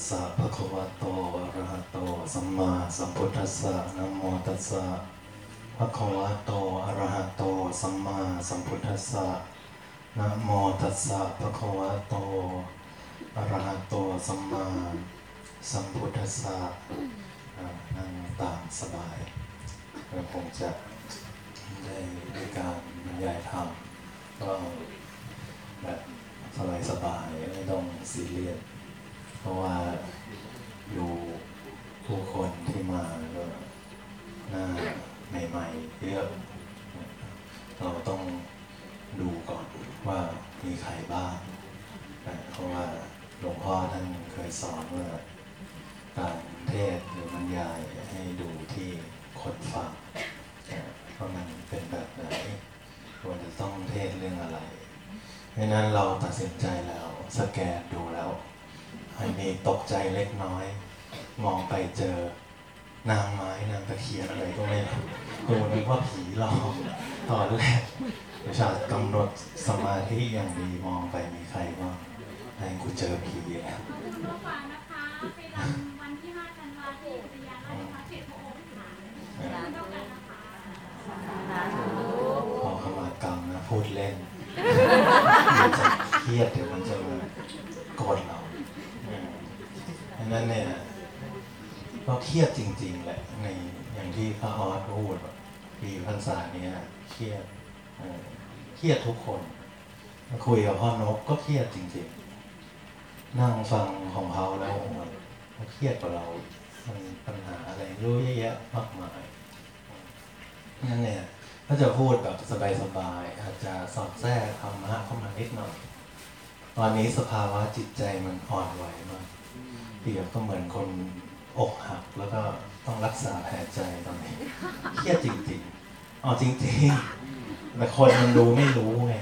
สสะภะคะวะโตอะระหะโต สัมมาสัมพุทธัสสะนะโมตัสสะภะคะวะโตอะระหะโต สัมมาสัมพุทธัสสะนะโมตัสสะภะคะวะโตอะระหะโต สัมมาสัมพุทธัสสะนั่งตามสบายเราคงจะได้ในการบรรยายธรรมก็แบบสบายๆไม่ต้องซีเรียส เพราะว่าดูผู้คนที่มาก็หน้าใหม่ๆเยอะเราต้องดูก่อนว่ามีใครบ้างเพราะว่าหลวงพ่อท่านเคยสอนว่าการเทศหรือบรรยายให้ดูที่คนฟังว่ามันเป็นแบบไหนควรจะต้องเทศเรื่องอะไรเพราะนั้นเราตัดสินใจแล้วสแกนดูแล้ว ให้มีตกใจเล็กน้อย มองไปเจอนางไม้นางตะเคียนอะไรก็ไม่รู้ดูนึกว่าผีหลอกตอนแรกประชาติกำหนดสมาธิอย่างดีมองไปมีใครบ้างให้กูเจอผีแล้วคุณผู้ฟังนะคะไปรำวันที่5ธันวาคมอุทยานราชพัฒน์เขตพระองค์ค่ะคุณเท่ากันนะคะขอขมากรรมนะพูดเล่นเดี๋ยวจะเครียดเดี๋ยวมันจะมาโกดเรา ดังนั้นเนี่ยเราเครียดจริง ๆ แหละในอย่างที่พระออสพูดปีพรรษาเนี้ยเครียดเครียดทุกคนมาคุยกับพ่อนกก็เครียดจริง ๆ นั่งฟังของเขาแล้วมันเครียดกว่าเรา มันปัญหาอะไรรู้เยอะแยะมากมายนั่นเนี่ยก็จะพูดแบบสบายๆอาจจะสอดแทรกธรรมะเข้ามานิดหน่อย ตอนนี้สภาวะจิตใจมันอ่อนไหวมาก เปรียบก็เหมือนคนอกหักแล้วก็ต้องรักษาแผลใจตอนนี้เครียดจริงๆอ๋อจริงๆ แต่คนมันรู้ไม่รู้ไง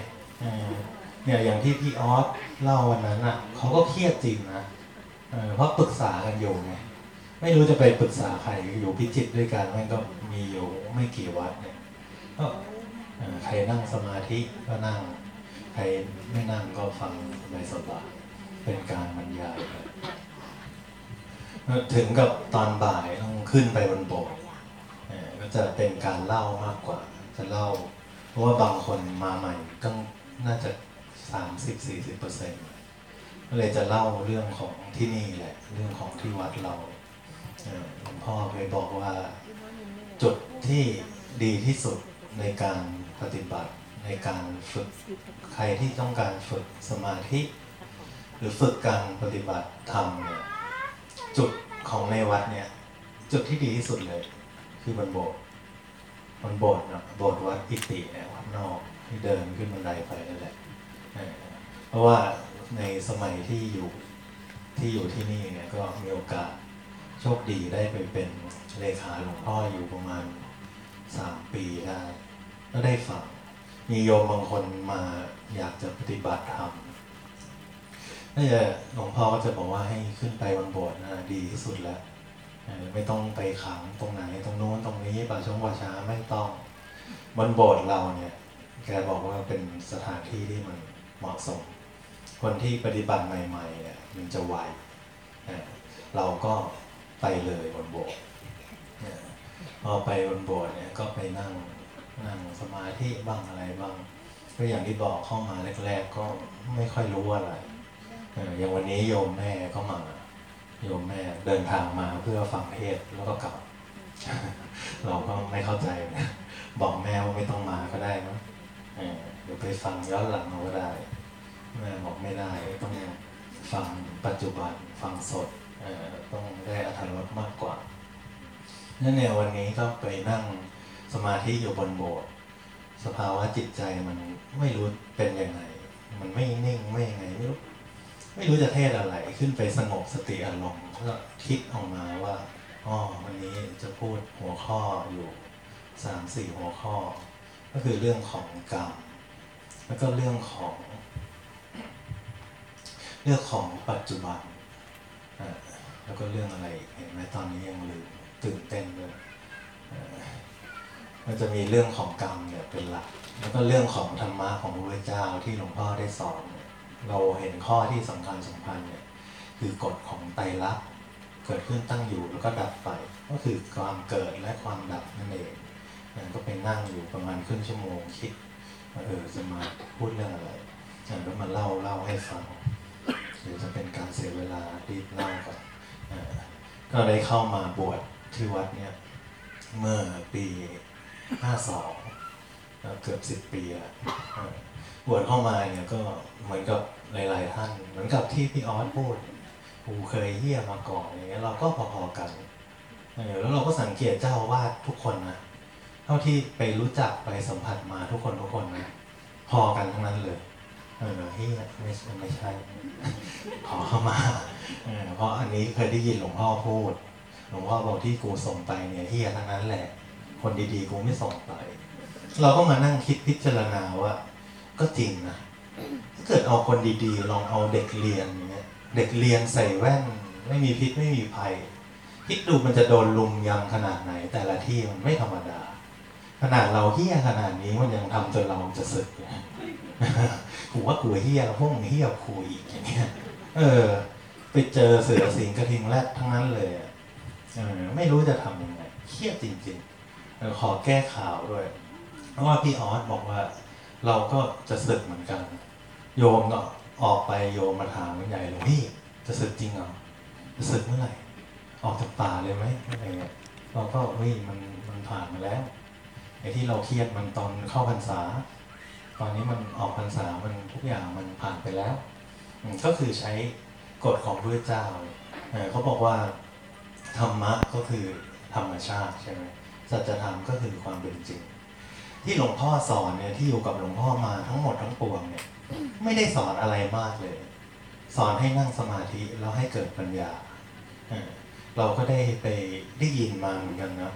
เนี่ยอย่างที่พี่ออสเล่าวันนั้นอะเขาก็เครียดจริงนะเพราะปรึกษากันอยู่ไงไม่รู้จะไปปรึกษาใครอยู่พิจิตด้วยกันมันก็มีอยู่ไม่กี่วัดเนี่ยก็ใครนั่งสมาธิก็นั่ง ใครไม่นั่งก็ฟังในสบายเป็นการบรรยาย ถึงกับตอนบ่ายต้องขึ้นไปบนโบสถ์ก็จะเป็นการเล่ามากกว่า จะเล่า เพราะว่าบางคนมาใหม่ต้องน่าจะสามสิบสี่สิบเปอร์เซ็นต์ก็เลยจะเล่าเรื่องของที่นี่แหละ เรื่องของที่วัดเราหลวงพ่อเคยบอกว่าจุดที่ดีที่สุดในการปฏิบัติในการฝึกใครที่ต้องการฝึกสมาธิ หรือฝึกการปฏิบัติธรรมเนี่ย จุดของในวัดเนี่ย จุดที่ดีที่สุดเลย คือบนโบสถ์บนโบสถ์เนาะโบสถ์วัดอิติเนี่ยวัดนอกที่เดินขึ้นบันไดไปนั่นแหละเออเพราะว่าในสมัยที่อยู่ที่อยู่ที่นี่เนี่ยก็มีโอกาสโชคดีได้ไปเป็นเลขาหลวงพ่ออยู่ประมาณสามปีได้ก็ได้ฟังมีโยมบางคนมาอยากจะปฏิบัติธรรม ก็จะหลวงพ่อก็จะบอกว่าให้ขึ้นไปบนโบสถ์ดีที่สุดแล้วไม่ต้องไปขังตรงไหนตรงโน้นตรงนี้ป่าชงป่าช้าไม่ต้องบนโบสถ์เราเนี่ย แกบอกว่าเป็นสถานที่ที่มันเหมาะสม คนที่ปฏิบัติใหม่ๆเนี่ยมันจะไวเเราก็ไปเลยบนโบสถ์พอไปบนโบสถ์เนี่ยก็ไปนั่งนั่งสมาธิบ้างอะไรบ้างก็อย่างที่บอกเข้ามาแรก ๆ ก็ไม่ค่อยรู้อะไร อย่างวันนี้โยมแม่ก็มา โยมแม่เดินทางมาเพื่อฟังเทศแล้วก็กลับ เราก็ไม่เข้าใจนะบอกแม่ว่าไม่ต้องมาก็ได้นะเออเดี๋ยวไปฟังย้อนหลังเอาก็ได้แม่บอกไม่ได้ต้องฟังปัจจุบันฟังสดต้องได้อรรถรสมากกว่านั่นเนี่ยวันนี้ก็ไปนั่งสมาธิอยู่บนโบสถ์สภาวะจิตใจมันไม่รู้เป็นยังไง มันไม่นิ่งไม่ยังไงไม่รู้ ไม่รู้จะเทศอะไรขึ้นไปสงบสติอารมณ์ก็คิดออกมาว่าอ๋อวันนี้จะพูดหัวข้ออยู่สามสี่หัวข้อ ก็คือเรื่องของกรรมแล้วก็เรื่องของ เรื่องของปัจจุบันแล้วก็เรื่องอะไรเห็นไหมตอนนี้ยังลืมตื่นเต้นเลยมันจะมีเรื่องของกรรมเนี่ยเป็นหลัก แล้วก็เรื่องของธรรมะของพระพุทธเจ้าที่หลวงพ่อได้สอน เราเห็นข้อที่สำคัญสำคัญเนี่ยคือกฎของไตรลักษณ์เกิดขึ้นตั้งอยู่แล้วก็ดับไป ก็คือความเกิดและความดับนั่นเองอ่าก็ไปนั่งอยู่ประมาณครึ่งชั่วโมงคิดว่าเออจะมาพูดเรื่องอะไรอ่าแล้วมาเล่าเล่าให้ฟังหรือจะเป็นการเสียเวลารีบเล่าก่อนก็ได้เข้ามาบวชที่วัดเนี่ยเมื่อปีห้าสองเกือบสิบ10 ปีแล้วอ่า บวชเข้ามาเนี่ยก็เหมือนกับหลาย ๆ ท่าน เหมือนกับที่พี่ออสพูดกูเคยเฮี้ยมาก่อนอย่างเงี้ยเราก็พอๆกันเออแล้วเราก็สังเกตเจ้าวาดทุกคนนะเท่าที่ไปรู้จักไปสัมผัสมาทุกคนทุกคนนะพอกันทั้งนั้นเลยเออเฮียไม่ใช่ไม่ใช่ ขอเข้ามาเออเพราะอันนี้เคยได้ยินหลวงพ่อพูดหลวงพ่อบอกที่กูส่งไปเนี่ยเฮียทั้งนั้นแหละ คนดีๆกูไม่ส่งไป เราก็มานั่งคิดพิจารณาว่า ก็จริงนะถ้าเกิดเอาคนดีๆ ลองเอาเด็กเรียนอย่างเงี้ยเด็กเรียนใส่แว่น ไม่มีพิษไม่มีภัยคิดดูมันจะโดนลุมยำขนาดไหน แต่ละที่มันไม่ธรรมดา ขนาดเราเฮี้ยขนาดนี้มันยังทำจนเราจะสึกเลยกูว่ากูเฮี้ยพวกมึงเฮี้ยครูอีกอย่างเงี้ยเออ ไปเจอเสือสิงกระทิงแรดทั้งนั้นเลยเออไม่รู้จะทำยังไงเครียดจริงๆขอแก้ข่าวด้วย เพราะว่าพี่ออสบอกว่า เราก็จะศึกเหมือนกัน โยมก็ออกไปโยมมาถามกันใหญ่เลยพี่จะศึกจริงเหรอจะศึกเมื่อไหร่ ออกจากป่าเลยไหมอะไรเงี้ยเราก็เฮ้ยมันมันผ่านมาแล้วไอ้ที่เราเครียดมันตอนเข้าพรรษา ตอนนี้มันออกพรรษามันทุกอย่างมันผ่านไปแล้วก็คือใช้กฎของพระเจ้าเขาบอกว่าธรรมะก็คือธรรมชาติใช่ไหมสัจธรรมก็คือความเป็นจริง ที่หลวงพ่อสอนเนี่ยที่อยู่กับหลวงพ่อมาทั้งหมดทั้งปวงเนี่ย ไม่ได้สอนอะไรมากเลย สอนให้นั่งสมาธิแล้วให้เกิดปัญญาเราก็ได้ไปได้ยินมาเหมือนกันนะ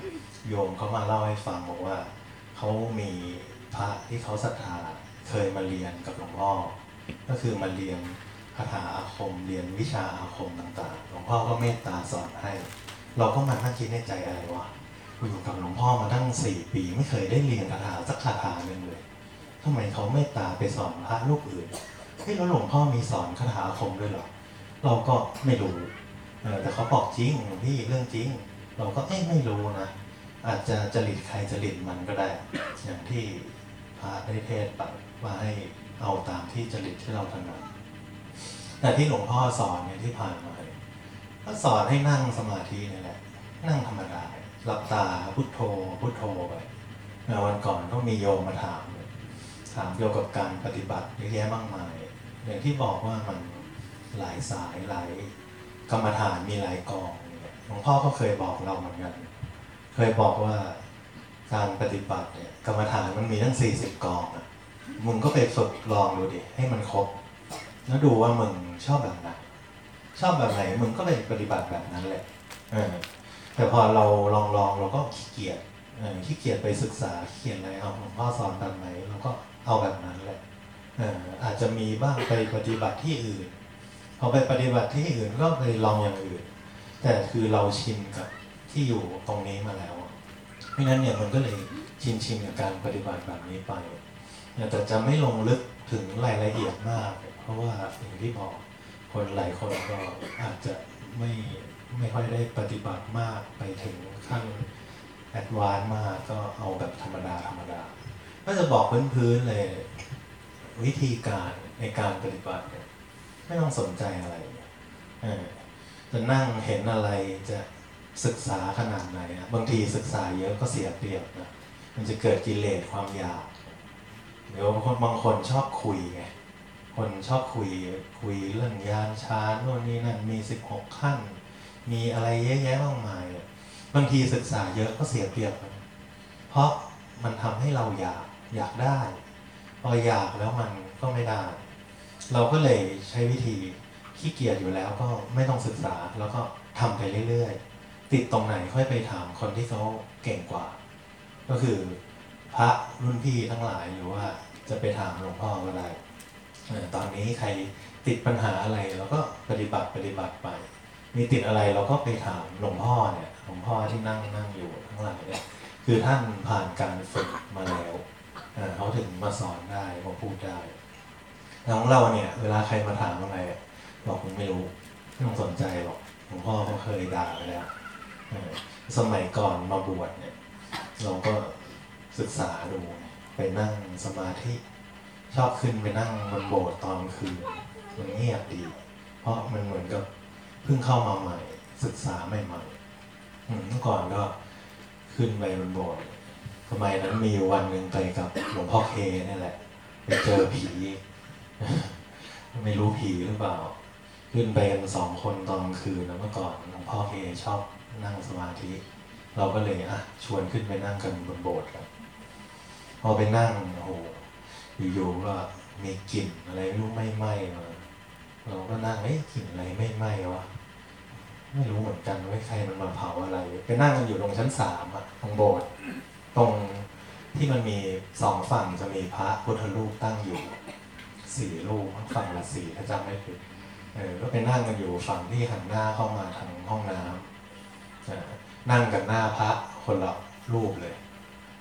โยมเขามาเล่าให้ฟังบอกว่าเขามีพระที่เขาศรัทธาเคยมาเรียนกับหลวงพ่อ ก็คือมาเรียนคาถาอาคมเรียนวิชาอาคมต่างๆ หลวงพ่อก็เมตตาสอนให้ เราก็มานั่งคิดในใจอะไรวะ อยู่กับหลวงพ่อมาตั้งสี่ปีไม่เคยได้เรียนคาถาสักคาถาหนึ่งเลยทำไมเขาเมตตาไปสอนพระรูปอื่นเฮ้ยแล้วหลวงพ่อมีสอนคาถาคมด้วยเหรอเราก็ไม่รู้เออแต่เขาบอกจริงพี่เรื่องจริง เราก็เอ๊ะไม่รู้นะอาจจะจริตใครจริตมันก็ได้ อย่างที่พระได้เทศน์ไปว่าให้เอาตามที่จริตที่เราถนัดแต่ที่หลวงพ่อสอนเนี่ยที่ผ่านมาเนี่ยก็สอนให้นั่งสมาธินี่แหละ นั่งธรรมดา หลับตาพุทโธพุทโธไปวันก่อนก็มีโยมมาถาม ถามเกี่ยวกับการปฏิบัติเยอะแยะมากมาย อย่างที่บอกว่ามันหลายสายหลายกรรมฐานมีหลายกองเนี่ยหลวงพ่อก็เคยบอกเราเหมือนกันเคยบอกว่าการปฏิบัติเนี่ยกรรมฐานมันมีทั้ง 40 กองอะมึงก็ไปฝึกลองดูดิให้มันครบ แล้วดูว่ามึงชอบแบบไหนชอบแบบไหนมึงก็ไปปฏิบัติแบบนั้นแหละเออ แต่พอเราลองลองเราก็ขี้เกียจขี้เกียจไปศึกษาเกียจอะไรเอาหลวงพ่อสอนแบบไหนเราก็เอาแบบนั้นแหละอาจจะมีบ้างไปปฏิบัติที่อื่นพอไปปฏิบัติที่อื่นก็ไปลองอย่างอื่น แต่คือเราชินกับที่อยู่ตรงนี้มาแล้วอะไม่งั้นเนี่ยมันก็เลยชินชินกับการปฏิบัติแบบนี้ไปแต่จะไม่ลงลึกถึงรายละเอียดมาก เพราะว่าอย่างที่บอกคนหลายคนก็อาจจะไม่ ไม่ค่อยได้ปฏิบัติมากไปถึงขั้นแอดวานมากก็เอาแบบธรรมดาธรรมดา ก็จะบอกพื้นๆเลย วิธีการในการปฏิบัติเนี่ยไม่ต้องสนใจอะไรเจะนั่งเห็นอะไรจะศึกษาขนาดไหนนะบางทีศึกษาเยอะก็เสียเปรียบนะมันจะเกิดกิเลสความอยากเดี๋ยวบางคนบางคนชอบคุยไงคนชอบคุยคุยเรื่องยานชานโน่นนี่นั่นมีสิบหกขั้น มีอะไรเยอะแยะมากมายอะบางทีศึกษาเยอะก็เสียเปรียบมันเพราะมันทำให้เราอยากอยากได้ พออยากแล้วมันก็ไม่ได้ เราก็เลยใช้วิธีขี้เกียจอยู่แล้วก็ไม่ต้องศึกษาแล้วก็ทำไปเรื่อยๆ ติดตรงไหนค่อยไปถามคนที่เขาเก่งกว่า ก็คือพระรุ่นพี่ทั้งหลายหรือว่าจะไปถามหลวงพ่อก็ได้ตอนนี้ใครติดปัญหาอะไรเราก็ปฏิบัติปฏิบัติไป มีติดอะไรเราก็ไปถามหลวงพ่อเนี่ยหลวงพ่อที่นั่งนั่งอยู่ทั้งหลายเนี่ยคือท่านผ่านการฝึกมาแล้วเขาถึงมาสอนได้มาพูดได้แต่ของเราเนี่ย เวลาใครมาถามอะไรบอกผมไม่รู้ไม่ต้องสนใจหรอกหลวงพ่อเขาเคยด่าไปแล้วสมัยก่อนมาบวชเนี่ย เราก็ศึกษาดูไปนั่งสมาธิชอบขึ้นไปนั่งบนโบสถ์ตอนคืนมันเงียบดี เพราะมันเหมือนกับ เพิ่งเข้ามาใหม่ ศึกษาใหม่ๆอืมเมื่อก่อนก็ขึ้นไปบนโบสถ์สมัยนั้นมีวันหนึ่งไปกับหลวงพ่อเคนี่แหละไปเจอผี ไม่รู้ผีหรือเปล่า ขึ้นไปกันสองคนตอนกลางคืนนะเมื่อก่อนหลวงพ่อเคชอบนั่งสมาธิ เราก็เลยอะชวนขึ้นไปนั่งกันบนโบสถ์ครับพอไปนั่งโอ้โหอยู่ๆก็มีกลิ่นอะไรไม่รู้ไม่ไหม้มาเราก็นั่งเอ้ยกลิ่นอะไรไม่ไหม้วะ ไม่รู้เหมือนกันว่าใครมันมาเผาอะไรไปนั่งกันอยู่ตรงชั้นสามอะตรงโบสถ์ตรงที่มันมีสองฝั่งจะมีพระพุทธรูปตั้งอยู่สี่รูปฝั่งละสี่ถ้าจำไม่ผิดเออก็ไปนั่งกันอยู่ฝั่งที่หันหน้าเข้ามาทางห้องน้ำนั่งกันหน้าพระคนละรูปเลย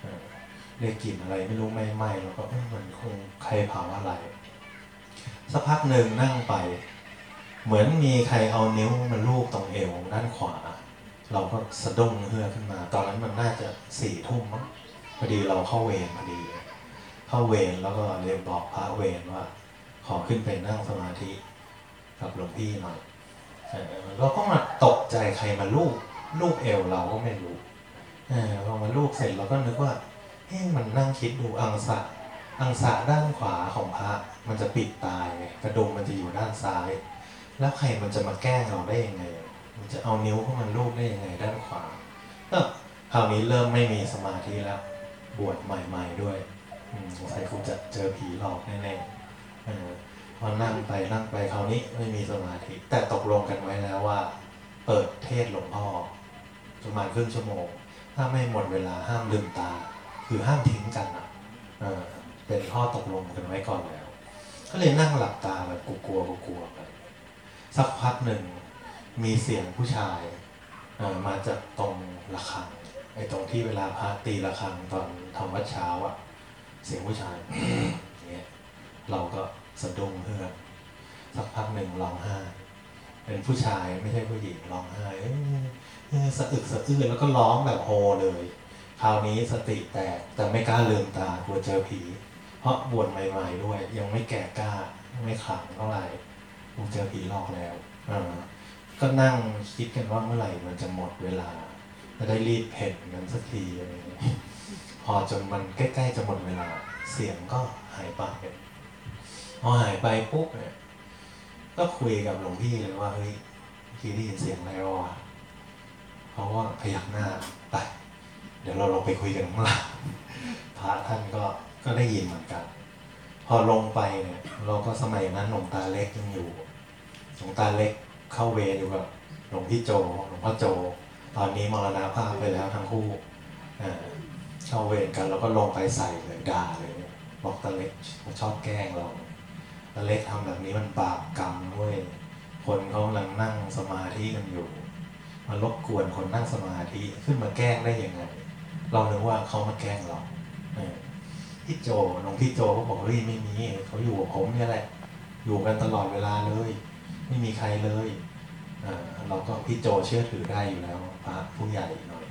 เออเรียกกลิ่นอะไรไม่รู้ไม่ไหม้แล้วก็มันคงใครเผาอะไร สักพักหนึ่งนั่งไป เหมือนมีใครเอานิ้วมาลูบตรงเอวด้านขวา เราก็สะดุ้งเฮือกขึ้นมา ตอนนั้นมันน่าจะสี่ทุ่มมั้งพอดีเราเข้าเวรพอดี เข้าเวรแล้วก็เรียบอกพระเวรว่า ขอขึ้นไปนั่งสมาธิกับหลวงพี่หน่อยเราก็มาตกใจใครมาลูบลูบเอวเราก็ไม่รู้เออพอมาลูบเสร็จเราก็นึกว่าเฮ้มันนั่งคิดดูอังสะอังสะด้านขวาของพระมันจะปิดตายไงกระดุมมันจะอยู่ด้านซ้าย แล้วใครมันจะมาแก้เราได้ยังไง มันจะเอานิ้วเข้ามาลูบได้ยังไงด้านขวาเออคราวนี้เริ่มไม่มีสมาธิแล้ว บวชใหม่ ๆด้วยสงสัยคงจะเจอผีหลอกแน่ๆเออพอนั่งไปนั่งไปคราวนี้ไม่มีสมาธิ แต่ตกลงกันไว้แล้วว่า เปิดเทศหลวงพ่อประมาณครึ่งชั่วโมง ถ้าไม่หมดเวลาห้ามลืมตา คือห้ามทิ้งกันอะเออเป็นข้อตกลงกันไว้ก่อนแล้ว ก็เลยนั่งหลับตาแบบกลัวๆกลัวๆไป สักพักหนึ่งมีเสียงผู้ชายมาจากตรงระฆังไอ้ตรงที่เวลาพระตีระฆังตอนทำวัดเช้าอะเสียงผู้ชายเงี้ยเราก็สะดุ้งเฮือกสักพักหนึ่งร้องไห้เป็นผู้ชายไม่ใช่ผู้หญิงร้องไห้เออสะอึกสะอื้นแล้วก็ร้องแบบโฮเลย คราวนี้สติแตกแต่ไม่กล้าลืมตากลัวเจอผี เพราะบวชใหม่ ๆ ด้วย ยังไม่แก่กล้าไม่ขลังเท่าไหร่ กลัวเจอผีหลอกแล้วอก็นั่งคิดกันว่าเมื่อไหร่มันจะหมดเวลาจะได้รีบเพ่นกันสักทีอะไรอย่างเงี้ยพอจนมันใกล้ๆจะหมดเวลา เสียงก็หายไปพอหายไปปุ๊บเนี่ยก็คุยกับหลวงพี่เลยว่าเฮ้ยเมื่ได้ยินเสียงอะไรวะเขาก็พยักหน้าไปเดี๋ยวเราลงไปคุยกันข้างล่างพระท่านก็ก็ได้ยินเหมือนกัน อลงไปเนี่ยเราก็สมัยนั้นหลวงตาเล็กยังอยู่หลวงตาเล็กเข้าเวรอยู่กับหลวงพี่โจหลวงพ่อโจ ตอนนี้มรณภาพไปแล้วทั้งคู่เอ่อเข้าเวรกันแล้วก็ลงไปใส่เลยด่าเลยบอกตาเล็กชอบแกล้งเราตาเล็กทำแบบนี้มันบาปกรรมเว้ยคนเขากำลังนั่งสมาธิกันอยู่มารบกวนคนนั่งสมาธิขึ้นมาแกล้งได้ยังไงเราเนึกว่าเขามาแกล้งเราเอ พี่โจน้องพี่โจเขาบอกเฮ้ยไม่มีเขาอยู่กับผมเนี่ยแหละ อยู่กันตลอดเวลาเลย ไม่มีใครเลยเราก็พี่โจเชื่อถือได้อยู่แล้วพระผู้ใหญ่หน่อย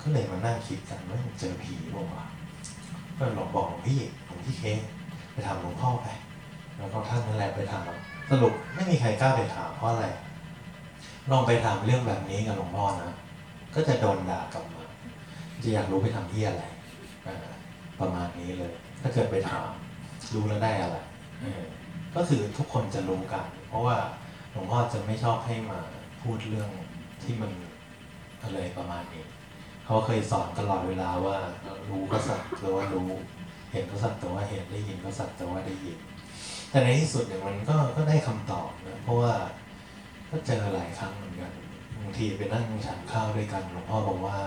ก็เลยมานั่งคิดกันว่าเจอผีบอกว่าวะก็หลอกบอกหลวงพี่หลวงพี่เคไปถามหลวงพ่อไปแล้วก็ท่านนั่นแหละไปถามสรุปไม่มีใครกล้าไปถามเพราะอะไรลองไปถามเรื่องแบบนี้กับหลวงพ่อนะก็จะโดนด่ากลับมาจะอยากรู้ไปทำที่อะไรอ ประมาณนี้เลย ถ้าเกิดไปถามรู้แล้วได้อะไรก็คือทุกคนจะรู้กัน เพราะว่าหลวงพ่อจะไม่ชอบให้มาพูดเรื่องที่มันอะไรประมาณนี้ เขาเคยสอนตลอดเวลาว่ารู้ก็สักแต่ว่ารู้ เห็นก็สักแต่ว่าเห็นได้ยินก็สักแต่ว่าได้ยิน แต่ในที่สุดเนี่ยมันก็ก็ได้คำตอบนะเพราะว่าก็เจอหลายครั้งเหมือนกันบางทีไปนั่งฉันข้าวด้วยกันหลวงพ่อบอกว่า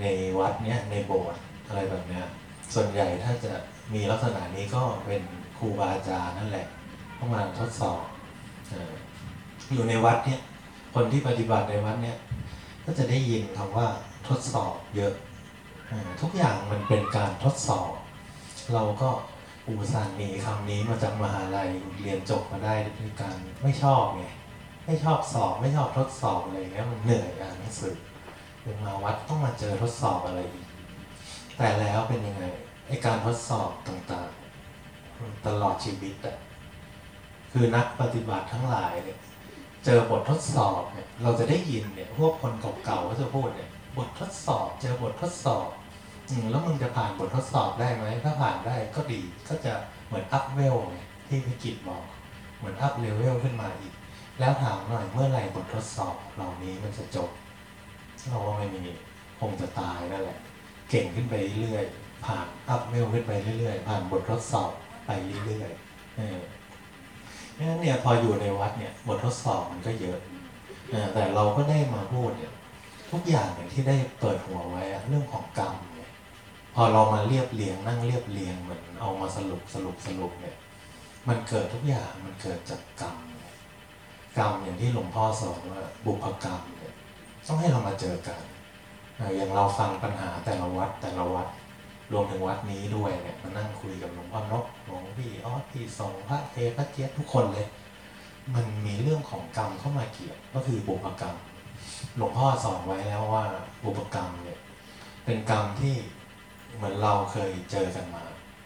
ในวัดเนี้ยในโบสถ์ อะไรแบบเนี้ยส่วนใหญ่ถ้าจะมีลักษณะนี้ก็เป็นครูบาอาจารย์นั่นแหละต้องมาทดสอบออยู่ในวัดเนี่ย คนที่ปฏิบัติในวัดเนี่ย ก็จะได้ยินคำว่าทดสอบเยอะอทุกอย่างมันเป็นการทดสอบ เราก็อุตส่าห์หนีคำนี้มาจากมหาลัยเรียนจบมาได้ด้วยการไม่ชอบไงไม่ชอบสอบไม่ชอบทดสอบอะไรเงี้ยมันเหนื่อยอ่านหนังสือมาวัดต้องมาเจอทดสอบอะไรอีก แต่แล้วเป็นยังไงไอการทดสอบต่างๆ ตลอดชีวิตอะคือนักปฏิบัติทั้งหลายเนี่ยเจอบททดสอบเนี่ยเราจะได้ยินเนี่ยพวกคนเก่าๆก็จะพูดเนี่ยบททดสอบ เจอบททดสอบอืมแล้วมึงจะผ่านบททดสอบได้ไหมถ้าผ่านได้ก็ดีก็จะเหมือน up level ที่พิกิตบอกเหมือน up level ขึ้นมาอีก แล้วถามหน่อยเมื่อไหร่บททดสอบเหล่านี้มันจะจบเราว่าไม่มีคงจะตายนั่นแหละ เก่งขึ้นไปเรื่อยๆ ผ่าน up level ขึ้นไปเรื่อยๆ ผ่านบททดสอบไปเรื่อยๆเออนั้นเนี่ยพออยู่ในวัดเนี่ยบททดสอบมันก็เยอะ แต่เราก็ได้มาพูดเนี่ยทุกอย่างอย่างที่ได้เปิดหัวไว้เรื่องของกรรมเนี่ยพอเรามาเรียบเรียงนั่งเรียบเรียงเหมือนเอามาสรุปสรุปสรุปเนี่ยมันเกิดทุกอย่างมันเกิดจากกรรมเนี่ยกรรมอย่างที่หลวงพ่อสอนว่าบุพกรรมเนี่ยต้องให้เรามาเจอกัน อย่างเราฟังปัญหาแต่ละวัดแต่ละวัดรวมถึงวัดนี้ด้วยเนี่ยมานั่งคุยกับหลวงพ่อนกหลวงพี่ออสพี่สองพระเทพระเจี๊ยบทุกคนเลย มันมีเรื่องของกรรมเข้ามาเกี่ยวก็คือบุพกรรม หลวงพ่อสอนไว้แล้วว่าบุพกรรมเนี่ยเป็นกรรมที่เหมือนเราเคยเจอกันมา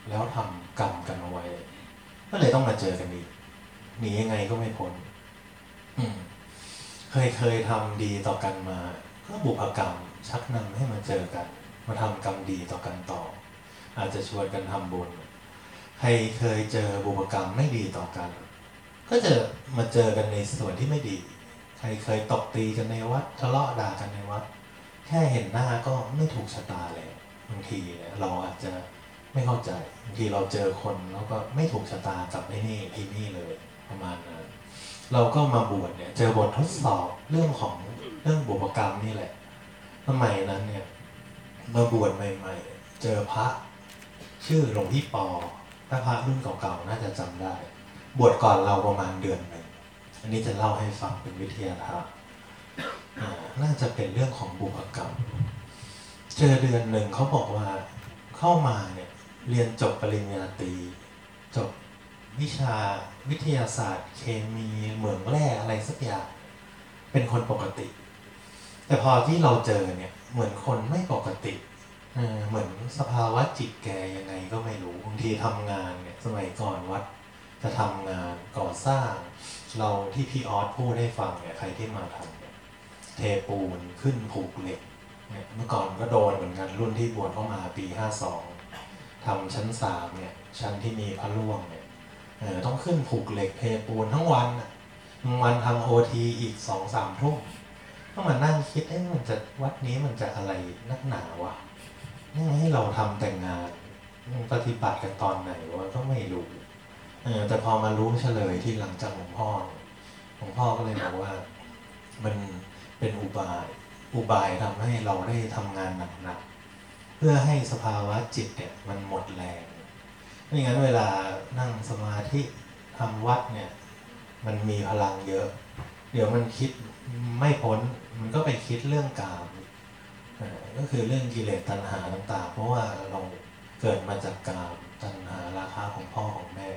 แล้วทำกรรมกันเอาไว้ ก็เลยต้องมาเจอกันอีกหนียังไงก็ไม่พ้นเคยเคยทำดีต่อกันมา ก็บุพกรรม ชักนำให้มาเจอกัน มาทำกรรมดีต่อกันต่อ อาจจะชวนกันทำบุญ ใครเคยเจอบุพกรรมไม่ดีต่อกัน ก็จะมาเจอกันในส่วนที่ไม่ดี ใครเคยตบตีกันในวัดทะเลาะด่ากันในวัด แค่เห็นหน้าก็ไม่ถูกชะตาเลยบางทีเราอาจจะไม่เข้าใจบางทีเราเจอคนแล้วก็ไม่ถูกชะตากับไอ้นี่ไอ้นี่เลยประมาณนั้นเราก็มาบวชเนี่ยเจอบททดสอบเรื่องของเรื่องบุพกรรมนี่แหละ สมัยนั้นเนี่ยมาบวชใหม่ๆ เจอพระชื่อหลวงพี่ปอถ้าพระรุ่นเก่าๆน่าจะจำได้ บวชก่อนเราประมาณเดือนหนึ่งอันนี้จะเล่าให้ฟังเป็นวิทยาทานน่าจะเป็นเรื่องของบุพกรรม เจอเดือนหนึ่งเขาบอกว่าเข้ามาเนี่ยเรียนจบปริญญาตรีจบวิชาวิทยาศาสตร์ เคมีเหมืองแร่อะไรสักอย่าง เป็นคนปกติ แต่พอที่เราเจอเนี่ย เหมือนคนไม่ปกติเหมือนสภาวะจิตแกยังไงก็ไม่รู้บางทีทำงานเนี่ยสมัยก่อนวัดจะทำงานก่อสร้าง เราที่พี่ออสพูดให้ฟังเนี่ยใครที่มาทำเนี่ยเทปูนขึ้นผูกเหล็กเนี่ยเมื่อก่อนก็โดนเหมือนกันรุ่นที่บวชเข้ามาปีห้าสองทำชั้นสามเนี่ยชั้นที่มีพระร่วงเนี่ยต้องขึ้นผูกเหล็กเทปูนทั้งวันน่ะบางวันทำโอทีอีกสองสามทุ่ม ก็มานั่งคิดเอ๊ะมันจะวัดนี้มันจะอะไรนักหนาวะนี่ให้เราทำแต่งงานปฏิบัติกันตอนไหนวะก็ไม่รู้เออแต่พอมารู้เฉลยที่หลังจากหลวงพ่อหลวงพ่อก็เลยบอกว่า มันเป็นอุบาย อุบายทำให้เราได้ทำงานหนักๆเพื่อให้สภาวะจิตเนี่ยมันหมดแรงไม่งั้นเวลานั่งสมาธิทำวัดเนี่ย มันมีพลังเยอะ เดี๋ยวมันคิดไม่พ้น มันก็ไปคิดเรื่องกามก็คือเรื่องกิเลสตัณหาต่างๆ เพราะว่าเราเกิดมาจากกามตัณหาราคาของพ่อของแม่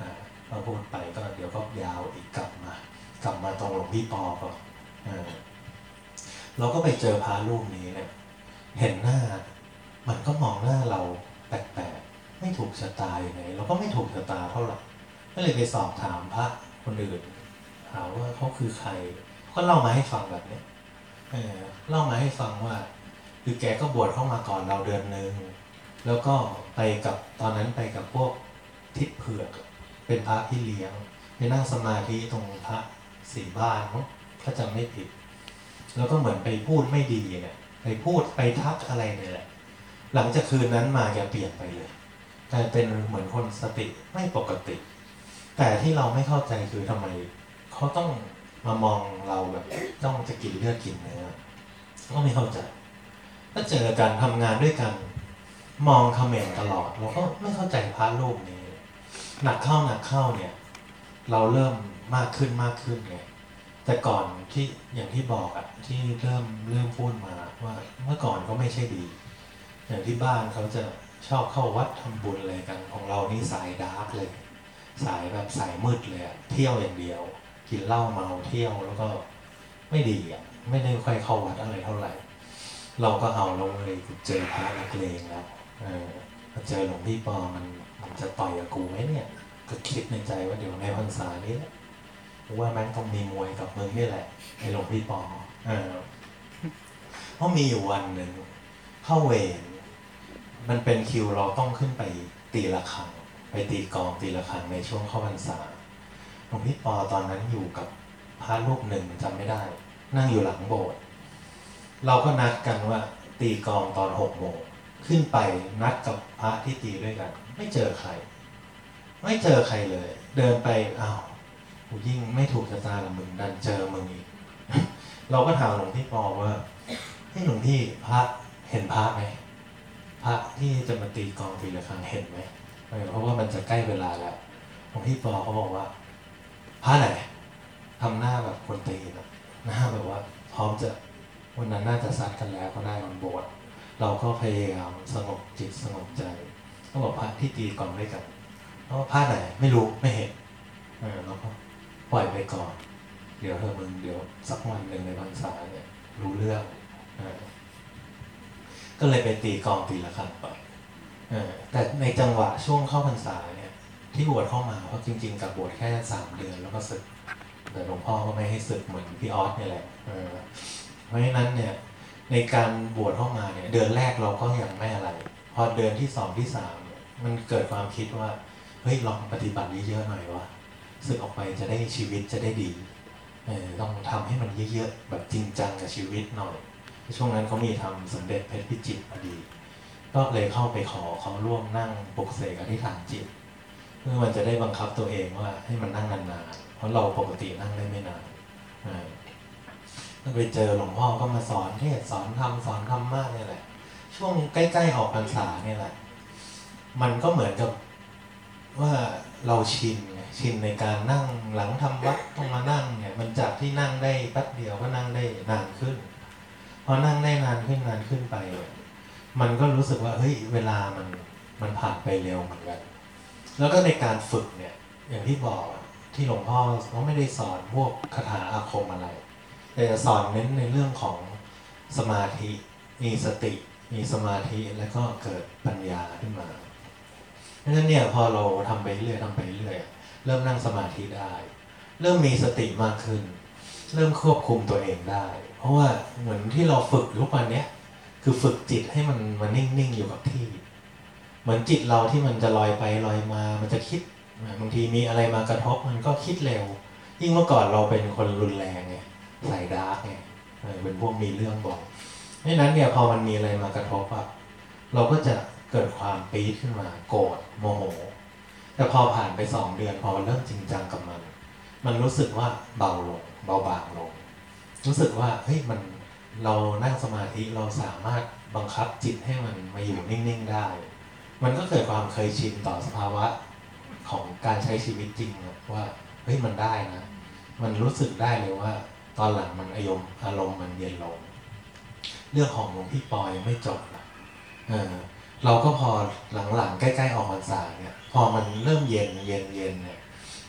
อ่าเราพูดไปก็เดี๋ยวก็ยาวอีกกลับมา กลับมาตรงหลวงพี่ปอก่อนเออเราก็ไปเจอพระรูปนี้เนี่ยเห็นหน้า มันก็มองหน้าเราแปลกๆไม่ถูกชะตาอย่างไงเราก็ไม่ถูกชะตาเท่าไหร่ก็เลยไปสอบถามพระคนอื่นถามว่าเขาคือใคร ก็เล่ามาให้ฟังแบบนี้ เล่ามาให้ฟังว่าคือแกก็บวชเข้ามาก่อนเราเดือนหนึ่งแล้วก็ไปกับตอนนั้นไปกับพวกทิศเผือก เป็นพระที่เลี้ยงไปนั่งสมาธิตรงพระสี่บ้านมั้งถ้าจำไม่ผิด แล้วก็เหมือนไปพูดไม่ดีเนี่ยไปพูดไปทักอะไรเนี่ยแหละ หลังจากคืนนั้นมาแกเปลี่ยนไปเลยกลายเป็นเหมือนคนสติไม่ปกติ แต่ที่เราไม่เข้าใจคือทำไม เขาต้อง มามองเราแบบต้องจะกินเลือดกินเนื้อก็ไม่เข้าใจถ้าเจอกันทำงานด้วยกัน มองเขม่งตลอดเราก็ไม่เข้าใจพระรูปนี้ หนักเข้าหนักเข้าเนี่ย เราเริ่มมากขึ้นมากขึ้นไงแต่ก่อนที่อย่างที่บอกอะที่เริ่มเริ่มพูดมาว่าเมื่อก่อนก็ไม่ใช่ดี อย่างที่บ้านเขาจะชอบเข้าวัดทำบุญอะไรกันของเรานี่สายดาร์กเลย สายแบบสายมืดเลยเที่ยวอย่างเดียว กินเหล้าเมาเที่ยวแล้วก็ไม่ดีอะไม่ได้ค่อยเข้าวัดอะไรเท่าไหร่ เราก็เอาเราเลยเจอพระนักเลงแล้วเออเจอหลวงพี่ปอมันมันจะต่อยกับกูไหมเนี่ย ก็คิดในใจว่าเดี๋ยวในพรรษานี้แหละว่าแม่งต้องมีมวยกับมึงนี่แหละไอ้หลวงพี่ปอเออเพราะมีอยู่วันหนึ่งเข้าเวรมันเป็นคิวเราต้องขึ้นไปตีระฆังไปตีกองตีระฆังในช่วงเข้าพรรษา หลวงพี่ปอตอนนั้นอยู่กับพระรูปหนึ่งจำไม่ได้ นั่งอยู่หลังโบสถ์เราก็นัดกันว่า ตีกองตอนหกโมงขึ้นไปนัดกับพระที่ตีด้วยกัน ไม่เจอใคร ไม่เจอใครเลย เดินไปอ้าวกูยิ่งไม่ถูกชะตากับมึงดันเจอมึงอีกเราก็ถามหลวงพี่ปอว่าให้หลวงพี่พระเห็นพระไหมพระที่จะมาตีกองตีระฆังเห็นไหมเพราะว่ามันจะใกล้เวลาแล้วหลวงพี่ปอเขาบอกว่า พระไหนทำหน้าแบบคนตีนะหน้าแบบว่าพร้อมจะวันนั้นน่าจะซัดกันแล้วก็ได้มันโบสเราก็พยายามสงบจิตสงบใจก็บอกพระที่ตีกลองด้วยกันเพราะว่าผ้าไหนไม่รู้ไม่เห็นเออแล้วก็ปล่อยไปก่อน เดี๋ยวเธอมึงเดี๋ยวสักวันหนึ่งในพรรษาเนี่ยรู้เรื่องอก็เลยไปตีกองตีละครั้งไปเออแต่ในจังหวะช่วงเข้าพรรษาเนี่ย ที่บวชเข้ามาเพราะจริงๆกับบวชแค่สามเดือนแล้วก็ศึกแต่หลวงพ่อก็ไม่ให้ศึกเหมือนพี่ออสเนี่ยแหละเพราะฉะนั้นเนี่ยในการบวชเข้ามาเนี่ยเดือนแรกเราก็ยังไม่อะไร พอเดือนที่สองที่สามเนี่ยมันเกิดความคิดว่าเฮ้ยลองปฏิบัติเยอะๆหน่อยวะสึกออกไปจะได้ชีวิตจะได้ดีต้องทำให้มันเยอะๆแบบจริงจังกับชีวิตหน่อย ช่วงนั้นเขามีทำสมเด็จเพชรพิจิตรพอดี ก็เลยเข้าไปขอเขาร่วมนั่งปลุกเสกอธิษฐานจิต พื่อมันจะได้บังคับตัวเองว่าให้มันนั่งนานๆเพราะเราปกตินั่งได้ไม่นานเออก็ไปเจอหลวงพ่อก็มาสอนเทศสอนธรรมสอนธรรมะเนี่ยแหละ ช่วงใกล้ๆออกพรรษาเนี่ยแหละ มันก็เหมือนกับว่าเราชินชินในการนั่งหลังทำวัดต้องมานั่งเนี่ย มันจากที่นั่งได้แป๊บเดียวก็นั่งได้นานขึ้น พอนั่งได้นานขึ้นนานขึ้นไป มันก็รู้สึกว่าเฮ้ยเวลามันมันผ่านไปเร็วเหมือนกัน แล้วก็ในการฝึกเนี่ย อย่างที่บอกที่หลวงพ่อเขาไม่ได้สอนพวกคาถาอาคมอะไร แต่จะสอนเน้นในเรื่องของสมาธิมีสติ มีสมาธิแล้วก็เกิดปัญญาขึ้นมาเพราะฉะนั้นเนี่ยพอเราทำไปเรื่อยทำไปเรื่อยเริ่มนั่งสมาธิได้ เริ่มมีสติมากขึ้น เริ่มควบคุมตัวเองได้ เพราะว่าเหมือนที่เราฝึกทุกวันเนี้ยคือฝึกจิตให้มันมันนิ่งๆอยู่กับที่ เหมือนจิตเราที่มันจะลอยไปลอยมา มันจะคิดบางทีมีอะไรมากระทบมันก็คิดเร็ว ยิ่งเมื่อก่อนเราเป็นคนรุนแรงไงใส่ดาร์กไงเป็นพวกมีเรื่องบอกเพราะฉะนั้นเนี่ยพอมันมีอะไรมากระทบอะเราก็จะเกิดความปี๊ดขึ้นมาโกรธโมโห แต่พอผ่านไปสองเดือนพอมันเริ่มจริงจังกับมัน มันรู้สึกว่าเบาลงเบาบางลง รู้สึกว่าเฮ้ยมันเรานั่งสมาธิเราสามารถบังคับจิตให้มันมาอยู่นิ่งๆได้ มันก็เกิดความเคยชินต่อสภาวะของการใช้ชีวิตจริงว่าเฮ้ยมันได้นะ มันรู้สึกได้เลยว่า ตอนหลังมันอารมณ์อารมณ์มันเย็นลง เรื่องของหลวงพี่ปอยยังไม่จบนะเออเราก็พอหลังๆใกล้ๆออกพรรษาเนี่ย พอมันเริ่มเย็นเย็นเย็นเนี่ย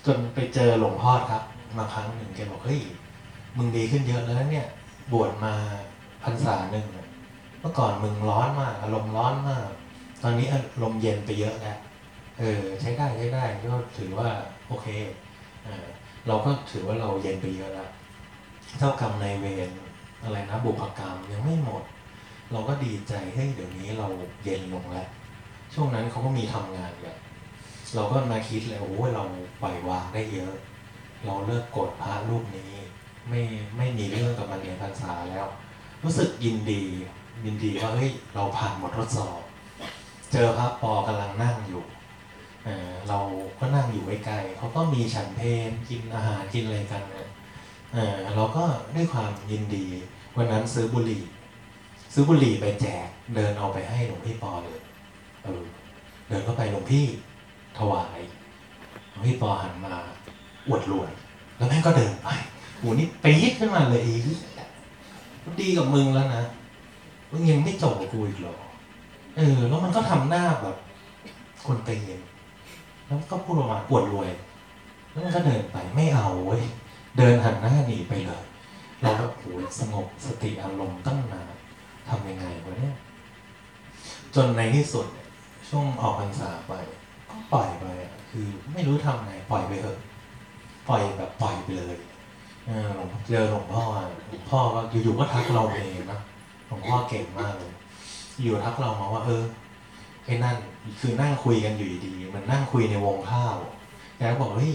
จนไปเจอหลวงพ่อครับมาครั้งหนึ่งแกบอกเฮ้ยมึงดีขึ้นเยอะแล้วเนี่ย บวชมาพรรษาหนึ่งเนี่ยเมื่อก่อนมึงร้อนมากอารมณ์ร้อนมาก อนนี้อารมเย็นไปเยอะแล้วเออใช้ได้ใช้ได้ก็ถือว่าโอเคเออเราก็ถือว่าเราเย็นไปเยอะแล้วเท่ากรรมในเวรอะไรนะบุพกรรมยังไม่หมด เราก็ดีใจเฮ้ยเดี๋ยวนี้เราเย็นลงแล้วช่วงนั้นเขาก็มีทำงานกันเราก็มาคิดเลยโอ้เราปล่อยวางได้เยอะ เราเลิกกดพระรูปนี้ ไม่ไม่มีเรื่องกับมันเรียนภาษาแล้ว รู้สึกยินดียินดีว่าเฮ้ยเราผ่านบททดสอบ เจอพระปอกำลังนั่งอยู่เเราก็นั่งอยู่ใกล้ๆเขาก็มีฉันเพลกินอาหารกินอะไรกันเนี่ยเเราก็ด้วยความยินดี วันนั้นซื้อบุหรี่ ซื้อบุหรี่ไปแจก เดินเอาไปให้หลวงพี่ปอเลยเออเดินเข้าไปหลวงพี่ถวายหลวงพี่ปอหันมาอวดรวย แล้วแม่ก็เดินไปโหนี่ปี๊ดขึ้นมาเลยอีดีกับมึงแล้วนะมึงยังไม่จบกับกูอีกหรอ เออ แล้วมันก็ทำหน้าแบบคนตีนแล้วก็พูดออกมาปวดรวย แล้วมันก็เดินไปไม่เอาเว้ย เดินหันหน้าหนีไปเลย เราก็โหสงบสติอารมณ์ตั้งนานทำยังไงวะเนี่ย จนในที่สุด ช่วงออกพรรษาไป ก็ปล่อยไปคือไม่รู้ทำไง ปล่อยไปเถอะ ปล่อยแบบปล่อยไปเลยเออหลวงเจอหลวงพ่อหลวงพ่อก็อยู่ๆก็ทักเราเองนะหลวงพ่อเก่งมากเลย อยู่ทักเรามาว่า เออไอ้นั่นคือนั่งคุยกันอยู่ดี มันนั่งคุยในวงข้าวแกก็บอกเฮ้ย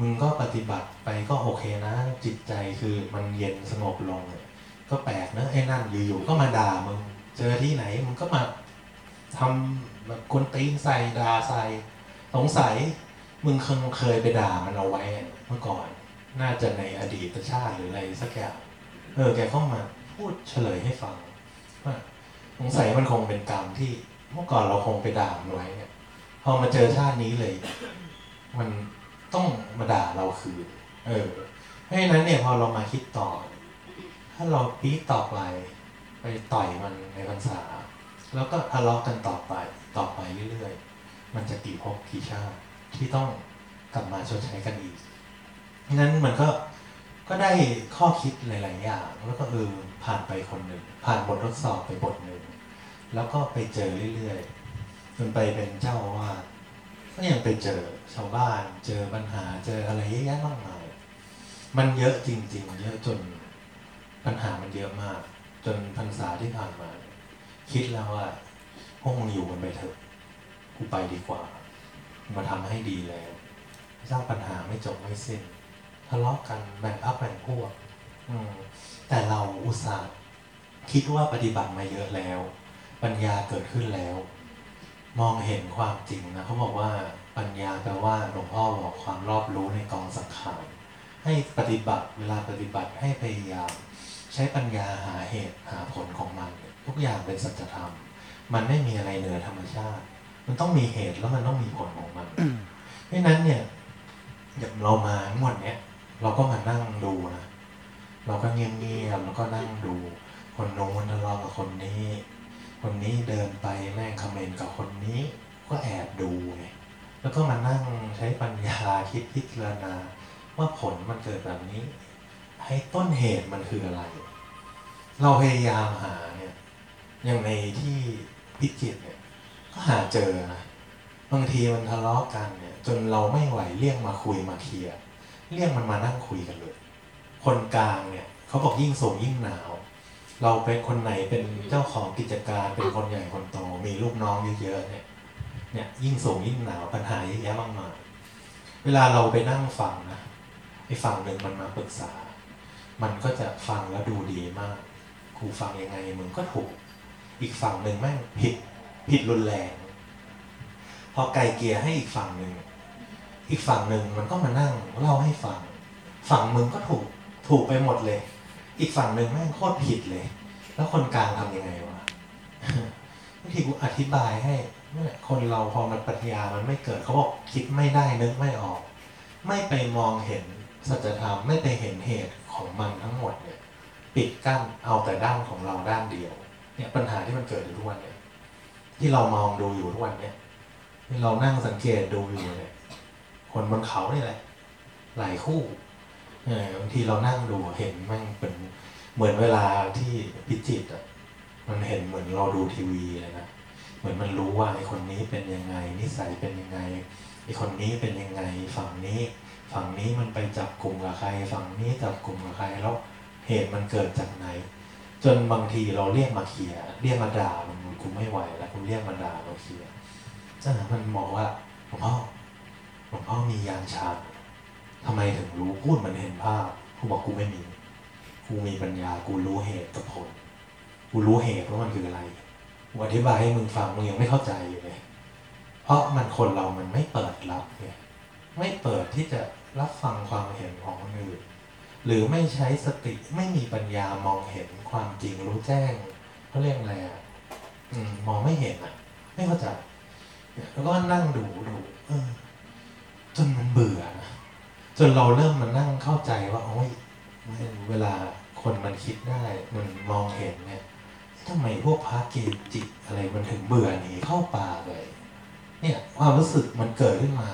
มึงก็ปฏิบัติไปก็โอเคนะ จิตใจคือมันเย็นสงบลงเนี่ยก็แปลกนะไอ้นั่นอยู่ๆก็มาด่ามึงเจอที่ไหนมึงก็มาทำแบบคนตีนใส่ด่าใส่สงสัยมึงเคยเคยไปด่ามันเอาไว้เมื่อก่อน น่าจะในอดีตชาติหรืออะไรสักอย่างเออแกเข้ามาพูดเฉลยให้ฟัง สงสัยมันคงเป็นกรรมที่เมื่อก่อนเราคงไปด่ามันไว้เนี่ย พอมาเจอชาตินี้เลย มันต้องมาด่าเราคืนเออ เพราะฉะนั้นเนี่ยพอเรามาคิดต่อ ถ้าเราปี๊ต่อไปไปต่อยมันในพรรษา แล้วก็ทะเลาะกันต่อไปต่อไปเรื่อยๆ มันจะกี่ภพกี่ชาติที่ต้องกลับมาชดใช้กันอีกนั้นมันก็ก็ได้ข้อคิดหลาย ๆ อย่าง แล้วก็เออผ่านไปคนหนึ่งผ่านบททดสอบไปบทหนึ่ง แล้วก็ไปเจอเรื่อยๆจนไปเป็นเจ้าอาวาก็ยังไปเจอชาวบ้าน เจอปัญหาเจออะไรเยอะแยะมากมายมันเยอะจริง ๆ เยอะจนปัญหามันเยอะมาก จนพรรษาที่ผ่านมา คิดแล้วว่าพวกมึงอยู่กันไปเถอะกูไปดีกว่า มาทำให้ดีแล้วสร้างปัญหาไม่จบไม่สิ้นทะเลาะกันแบ่งพักแบ่งพวกแต่เราอุตส่าห์คิดว่าปฏิบัติมาเยอะแล้ว ปัญญาเกิดขึ้นแล้ว มองเห็นความจริงนะเขาบอกว่าปัญญาแปลว่าหลวงพ่อบอกความรอบรู้ในกองสังขารให้ปฏิบัติเวลาปฏิบัติให้พยายาม ใช้ปัญญาหาเหตุหาผลของมัน ทุกอย่างเป็นสัจธรรม มันไม่มีอะไรเหนือธรรมชาติ มันต้องมีเหตุแล้วมันต้องมีผลของมันเพราะนั้นเนี่ยอย่างเรามาหมดเนี้ยเราก็มานั่งดูนะเราก็เงียบเงียบๆแล้วก็นั่งดู คนโน้นทะเลาะกับคนนี้ คนนี้เดินไปแม่งคอมเมนต์กับคนนี้ก็แอบดูไงแล้วก็มานั่งใช้ปัญญาคิดพิจารณา ว่าผลมันเกิดแบบนี้ ให้ต้นเหตุมันคืออะไร เราพยายามหาเนี่ยอย่างในที่พิจิตเนี่ยก็หาเจอนะบางทีมันทะเลาะกันเนี่ย จนเราไม่ไหวเรียกมาคุยมาเคลียร์เรียกมันมานั่งคุยกันเลย คนกลางเนี่ยเขาบอกยิ่งสูงยิ่งหนาว เราเป็นคนไหนเป็นเจ้าของกิจการเป็นคนใหญ่คนโต มีลูกน้องเยอะๆเนี่ยเนี่ยยิ่งสูงยิ่งหนาวปัญหาเยอะแยะมากมายเวลาเราไปนั่งฟังนะไอ้ฝั่งหนึ่งมันมาปรึกษา มันก็จะฟังแล้วดูดีมากกูฟังยังไงมึงก็ถูก อีกฝั่งหนึ่งแม่งผิดผิดรุนแรง พอไกลเกลียให้อีกฝั่งหนึ่งอีกฝั่งหนึ่งมันก็มานั่งเล่าให้ฟัง ฝั่งมึงก็ถูกถูกไปหมดเลย อีกฝั่งหนึ่งแม่งโคตรผิดเลย แล้วคนกลางทำยังไงวะบางทีกูอธิบายให้นี่ยคนเราพอมันปัญญามันไม่เกิดเขาบอกคิดไม่ได้นึกไม่ออก ไม่ไปมองเห็นสัจธรรมไม่ไปเห็นเหตุของมันทั้งหมดเนี่ยปิดกั้นเอาแต่ด้านของเราด้านเดียว เนี่ยปัญหาที่มันเกิดอยู่ทุกวันเนี่ยที่เรามองดูอยู่ทุกวันเนี่ยที่เรานั่งสังเกตดูอยู่เนี่ยคนบนเขานี่แหละหลายคู่ เออบางทีเรานั่งดูเห็นมันเป็นเหมือนเวลาที่พิจิตอะมันเห็นเหมือนเราดูทีวีเลยนะเหมือนมันรู้ว่าไอ้คนนี้เป็นยังไง นิสัยเป็นยังไงไอ้คนนี้เป็นยังไง ฝั่งนี้ ฝั่งนี้มันไปจับกลุ่มกับใคร ฝั่งนี้จับกลุ่มกับใครแล้วเหตุมันเกิดจากไหน จนบางทีเราเรียกมาเคลียเรียกมาด่ามันกูไม่ไหวแล้วกูเรียกมาด่ามาเคลียร์เจ้ามันบอกว่าหลวงพ่อหลวงพ่อมียานชาทำไมถึงรู้พูดมันเห็น ภาพกูบอกกูไม่มี กูมีปัญญา กูรู้เหตุกับผล กูรู้เหตุว่ามันคืออะไรกูอธิบายให้มึงฟังมึงยังไม่เข้าใจอยู่เลยเพราะมันคนเรามันไม่เปิดรับเนี่ยไม่เปิดที่จะรับฟังความเห็นของคนอื่นหรือไม่ใช้สติไม่มีปัญญามองเห็นความจริงรู้แจ้งเขาเรียกอะไรอะอืมมองไม่เห็นอะ ไม่เข้าใจแล้วก็นั่งดูดูเออจนมันเบื่อนะ จนเราเริ่มมานั่งเข้าใจว่าโอ้ยเวลาคนมันคิดได้มันมองเห็นเนี่ยทำไมพวกพระเกจิอะไรมันถึงเบื่อหนีเข้าป่าเลย เนี่ยความรู้สึกมันเกิดขึ้นมา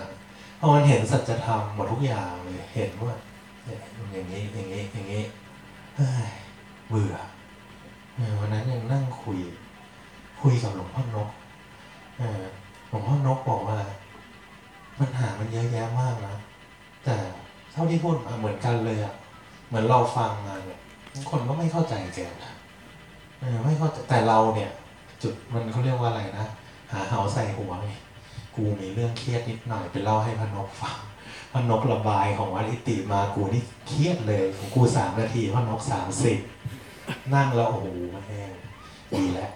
พอมันเห็นสัจธรรมหมดทุกอย่างเลยเห็นว่าเนี่ยอย่างนี้อย่างนี้อย่างนี้เฮ้ยเบื่อวันนั้นยังนั่งคุย คุยกับหลวงพ่อนกหลวงพ่อนกบอกว่าปัญหามันเยอะแยะมากนะ แต่เท่าที่พูดมาเหมือนกันเลยอะเหมือนเราฟังมาเนี่ยคนก็ไม่เข้าใจแกนะไม่เข้าใจแต่เราเนี่ย จุดมันเขาเรียกว่าอะไรนะหาเหาใส่หัวไงกูมีเรื่องเครียดนิดหน่อยไปเล่าให้พนกฟังพนกระบายของวัดอิติมากูนี่เครียดเลยของกูสามนาทีพนกสามสิบนั่งแล้วโอ้โหแห้งดีแล้ว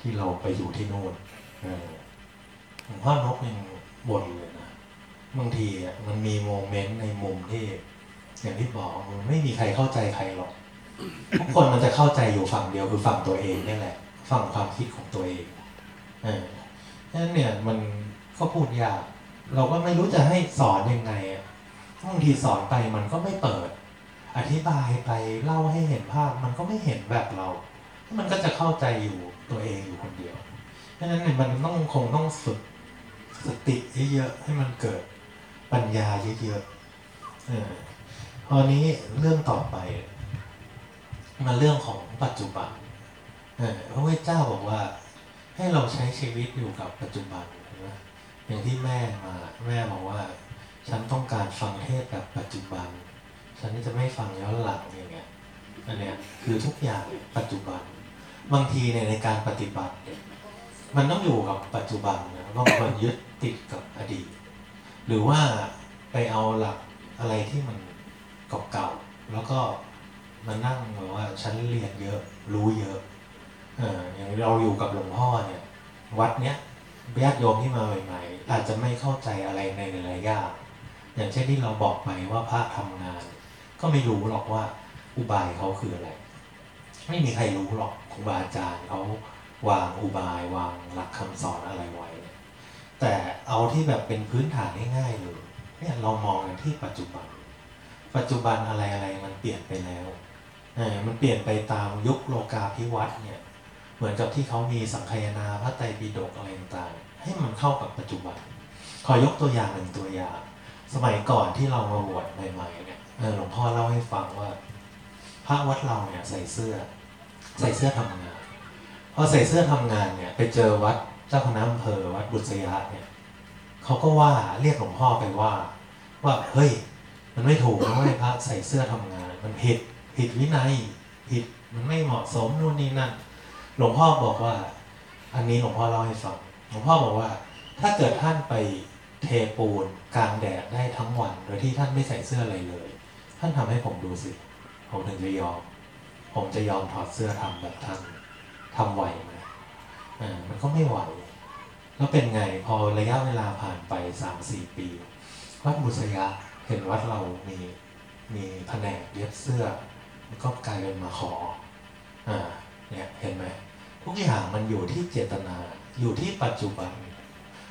ที่เราไปอยู่ที่นู่นออหลวงพ่อนกยังบ่นเลย บางทีอะมันมีโมเมนต์ในมุมที่อย่างที่บอกมันไม่มีใครเข้าใจใครหรอกทุกคนมันจะเข้าใจอยู่ฝั่งเดียวคือฝั่งตัวเองนี่แหละ ฝั่งความคิดของตัวเองเออฉะนั้นเนี่ยมันก็พูดยาก เราก็ไม่รู้จะให้สอนยังไงอะบางทีสอนไปมันก็ไม่เปิด อธิบายไปเล่าให้เห็นภาพ มันก็ไม่เห็นแบบเรา มันก็จะเข้าใจอยู่ตัวเองอยู่คนเดียวฉะนั้นเนี่ยมันต้องคงต้องฝึกสติเยอะๆให้มันเกิด ปัญญาเยอะๆเออคราวนี้เรื่องต่อไป มาเรื่องของปัจจุบันเออพระพุทธเจ้าบอกว่า ให้เราใช้ชีวิตอยู่กับปัจจุบันนไหมอย่างที่แม่มาแม่บอกว่า ฉันต้องการฟังเทศแบบปัจจุบัน ฉันจะไม่ฟังย้อนหลังอย่างเงี้ยอันเนี้ยคือทุกอย่างปัจจุบัน บางทีเนี่ยในการปฏิบัติเนี่ยมันต้องอยู่กับปัจจุบันนะบางคนยึดติดกับอดีต หรือว่าไปเอาหลักอะไรที่มันเก่าๆแล้วก็มานั่งแบบว่าฉันเรียนเยอะรู้เยอะเอออย่างเราอยู่กับหลวงพ่อเนี่ย วัดเนี้ยญาติโยมที่มาใหม่ๆอาจจะไม่เข้าใจอะไรในหลายๆอย่างอย่างเช่นที่เราบอกไปว่าพระทำงาน ก็ไม่รู้หรอกว่าอุบายเขาคืออะไร ไม่มีใครรู้หรอกครูบาอาจารย์เขาวางอุบายวางหลักคำสอนอะไรไว้ แต่เอาที่แบบเป็นพื้นฐานง่ายๆเลยเนี่ยเรามองกันที่ปัจจุบัน ปัจจุบันอะไรอะไรๆมันเปลี่ยนไปแล้วมันเปลี่ยนไปตามยุคโลกาภิวัตน์เนี่ยเหมือนกับที่เขามีสังคายนาพระไตรปิฎกอะไรต่างๆให้มันเข้ากับปัจจุบัน ขอยกตัวอย่างหนึ่งตัวอย่าง สมัยก่อนที่เรามาบวชใหม่ๆเนี่ยหลวงพ่อเล่าให้ฟังว่า พระวัดเราเนี่ยใส่เสื้อ ใส่เสื้อทำงานพอใส่เสื้อทำงานเนี่ยไปเจอวัด เจ้าคณะอำเภอวัดบุษยาเนี่ยเขาก็ว่าเรียกหลวงพ่อไปว่า ว่าเฮ้ย มันไม่ถูกนะเว้ยพระใส่เสื้อทำงาน มันผิดผิดวินัยผิดมันไม่เหมาะสมนู่นนี่นั่นหลวงพ่อบอกว่า อันนี้หลวงพ่อเล่าให้ฟังหลวงพ่อบอกว่า ถ้าเกิดท่านไปเทปูนกลางแดดได้ทั้งวัน โดยที่ท่านไม่ใส่เสื้ออะไรเลย ท่านทำให้ผมดูสิผมถึงจะยอม ผมจะยอมถอดเสื้อทำแบบท่านทำไหวไหม มันก็ไม่ไหวแล้วเป็นไงพอระยะเวลาผ่านไปสามสี่ปี วัดบุษยะเห็นวัดเรามีมีแผนกเย็บเสื้อ มันก็กลายเป็นมาขออ่าเนี่ยเห็นไหมทุกอย่างมันอยู่ที่เจตนาอยู่ที่ปัจจุบัน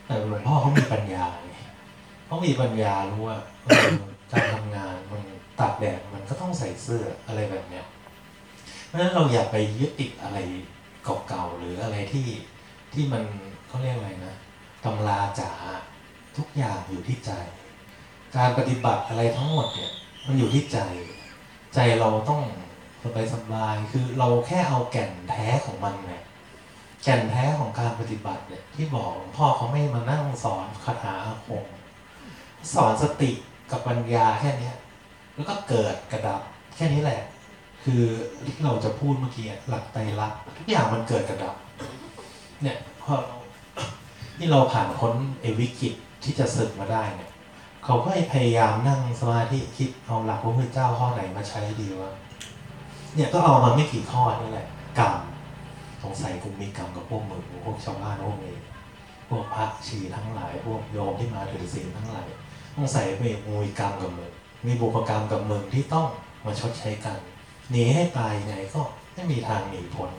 แต่หลวงพ่อเขามีปัญญาเขามีปัญญารู้ว่าการทำงานมันตากแดดมันก็ต้องใส่เสื้ออะไรแบบเนี้ยเพราะฉะนั้นเราอย่าไปยึดติดอะไร เก่าๆหรืออะไรที่ที่มันเขาเรียกอะไรนะตำราจ๋าทุกอย่างอยู่ที่ใจ การปฏิบัติอะไรทั้งหมดเนี่ยมันอยู่ที่ใจ ใจเราต้องสบายสบายๆคือเราแค่เอาแก่นแท้ของมันเนี่ยแก่นแท้ของการปฏิบัติเนี่ยที่บอกพ่อเขาไม่มานั่งสอนคาถาอาคมสอนสติกับปัญญาแค่นี้แล้วก็เกิดกระดับแค่นี้แหละ คือที่เราจะพูดเมื่อกี้หลักไตรลักษณ์ทุกอย่างมันเกิดกระดับ เนี่ยพอที่เราผ่านพ้นเอวิกฤตที่จะสึกมาได้เนี่ย เขาก็พยายามนั่งสมาธิคิดเอาหลักพระพุทธเจ้าข้อไหนมาใช้ดีวะเนี่ยก็เอามาไม่กี่ข้อนี่แหละกรรมสงสัยกูมีกรรมกับพวกมึงพวกชาวบ้านพวกนี้พวกพระชีทั้งหลาย พวกโยมที่มาถือศีลทั้งหลายสงสัยมีมูลกรรมกับมึงมีบุพกรรมกับมึงที่ต้องมาชดใช้กัน หนีให้ตายไงก็ไม่มีทางหนีพ้น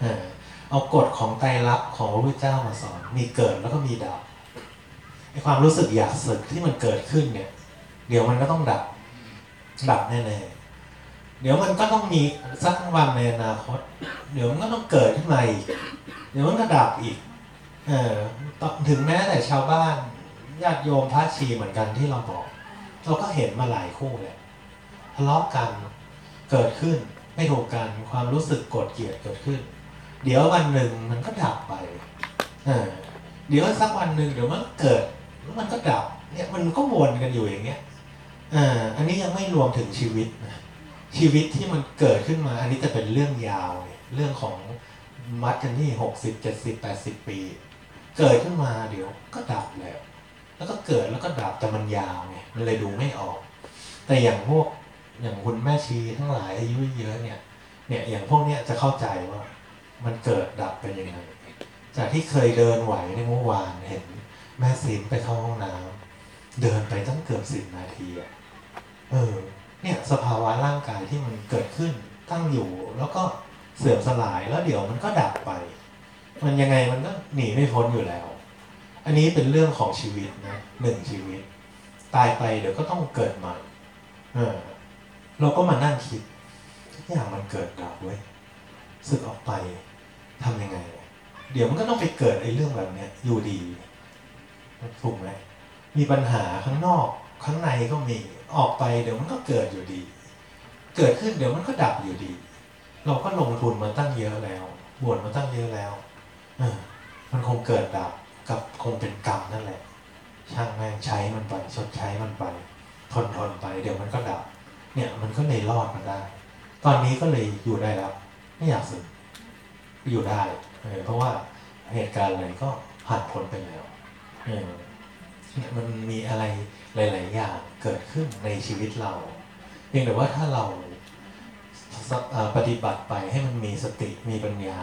เออเอากฎของไตรลักษณ์ของพระพุทธเจ้ามาสอน มีเกิดแล้วก็มีดับไอความรู้สึกอยากสึกที่มันเกิดขึ้นเนี่ย เดี๋ยวมันก็ต้องดับ ดับแน่ๆเดี๋ยวมันก็ต้องมีสักวันในอนาคต เดี๋ยวมันก็ต้องเกิดขึ้นมาอีกเดี๋ยวมันก็ดับอีก เออถึงแม้แต่ชาวบ้านญาติโยมพระชีเหมือนกันที่เราบอก เราก็เห็นมาหลายคู่แหละทะเลาะกัน เกิดขึ้น ไม่ถูกกันความรู้สึกโกรธเกลียดเกิดขึ้น เดี๋ยววันหนึ่งมันก็ดับไปเออเดี๋ยวสักวันหนึ่งเดี๋ยวมันเกิดแล้วมันก็ดับเนี่ยมันก็วนกันอยู่อย่างเงี้ยเอ่าอันนี้ยังไม่รวมถึงชีวิตนะชีวิตที่มันเกิดขึ้นมา อันนี้จะเป็นเรื่องยาวเยเรื่องของมัดกันที่หกสิบเจ็ดสิบแปดสิบปี เกิดขึ้นมาเดี๋ยวก็ดับแล้ว แล้วก็เกิดแล้วก็ดับแต่มันยาวไงมันเลยดูไม่ออก แต่อย่างพวก อย่างคุณแม่ชีทั้งหลายอายุเยอะเนี่ย เนี่ยอย่างพวกเนี้ยจะเข้าใจว่า มันเกิดดับเป็นยังไง จากที่เคยเดินไหวในเมื่อวานเห็น แม่ซิมไปเข้าห้องน้ำเดินไปตั้งเกือบสิบนาทีอะเออ เนี่ยสภาวะร่างกายที่มันเกิดขึ้นตั้งอยู่ แล้วก็เสื่อมสลายแล้วเดี๋ยวมันก็ดับไป มันยังไงมันก็หนีไม่พ้นอยู่แล้ว อันนี้เป็นเรื่องของชีวิตนะหนึ่งชีวิต ตายไปเดี๋ยวก็ต้องเกิดใหม่ เออ เราก็มานั่งคิดทุกอย่างมันเกิดดับเว้ยสึกออกไปทำยังไง เดี๋ยวมันก็ต้องไปเกิดไอ้เรื่องแบบเนี้ยอยู่ดีถูกไหมมีปัญหาข้างนอกข้างในก็มีออกไปเดี๋ยวมันก็เกิดอยู่ดี เกิดขึ้นเดี๋ยวมันก็ดับอยู่ดี เราก็ลงทุนมาตั้งเยอะแล้วบวชมาตั้งเยอะแล้วเออมันคงเกิดดับกับคงเป็นกรรมนั่นแหละ ช่างแม่งใช้มันไปชดใช้มันไป ทนทนไป เดี๋ยวมันก็ดับ เนี่ยมันก็เลยรอดมาได้ ตอนนี้ก็เลยอยู่ได้แล้ว ไม่อยากสึกอยู่ได้เออเพราะว่าเหตุการณ์อะไรก็ผ่านพ้นไปแล้วเออเนี่ยมันมีอะไรหลาย ๆ อย่างเกิดขึ้นในชีวิตเราเพียงแต่ว่าถ้าเราปฏิบัติไปให้มันมีสติมีปัญญา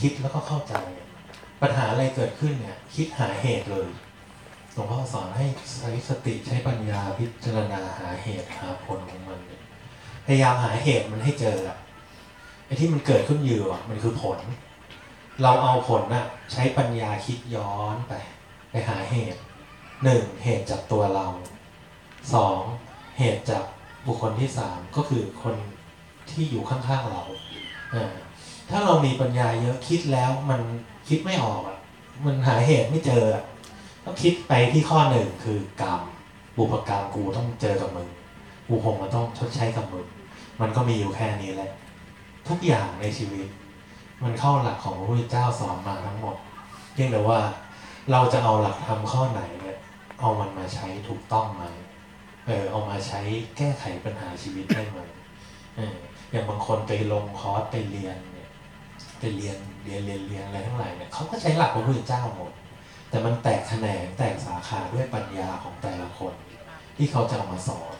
คิดแล้วก็เข้าใจ ปัญหาอะไรเกิดขึ้นเนี่ย คิดหาเหตุเลย หลวงพ่อสอนให้ใช้สติใช้ปัญญาพิจารณาหาเหตุหาผลของมันพยายามหาเหตุมันให้เจอไอ้ที่มันเกิดขึ้นอยู่มันคือผล เราเอาผลน่ะใช้ปัญญาคิดย้อนไป ไปหาเหตุหนึ่งเหตุจากตัวเราสองเหตุจากบุคคลที่สามก็คือคนที่อยู่ข้างๆเราถ้าเรามีปัญญาเยอะคิดแล้วมันคิดไม่ออกอะมันหาเหตุไม่เจอ อะก็คิดไปที่ข้อหนึ่งคือกรรมบุพกรรมกูต้องเจอกับมึงกูคงมาต้องชดใช้กับมึงมันก็มีอยู่แค่นี้แหละ ทุกอย่างในชีวิต มันเข้าหลักของพระพุทธเจ้าสอนมาทั้งหมดเพียงแต่ว่าเราจะเอาหลักธรรมข้อไหนเนี่ยเอามันมาใช้ถูกต้องไหมเออเอามาใช้แก้ไขปัญหาชีวิตได้ไหมเอออย่างบางคนไปลงคอร์สไปเรียนเนี่ยไปเรียนเรียนเรียนเรียนอะไรทั้งหลายเนี่ยเขาก็ใช้หลักพระพุทธเจ้าหมด แต่มันแตกแขนงแตกสาขาด้วยปัญญาของแต่ละคน ที่เขาจะเอามาสอน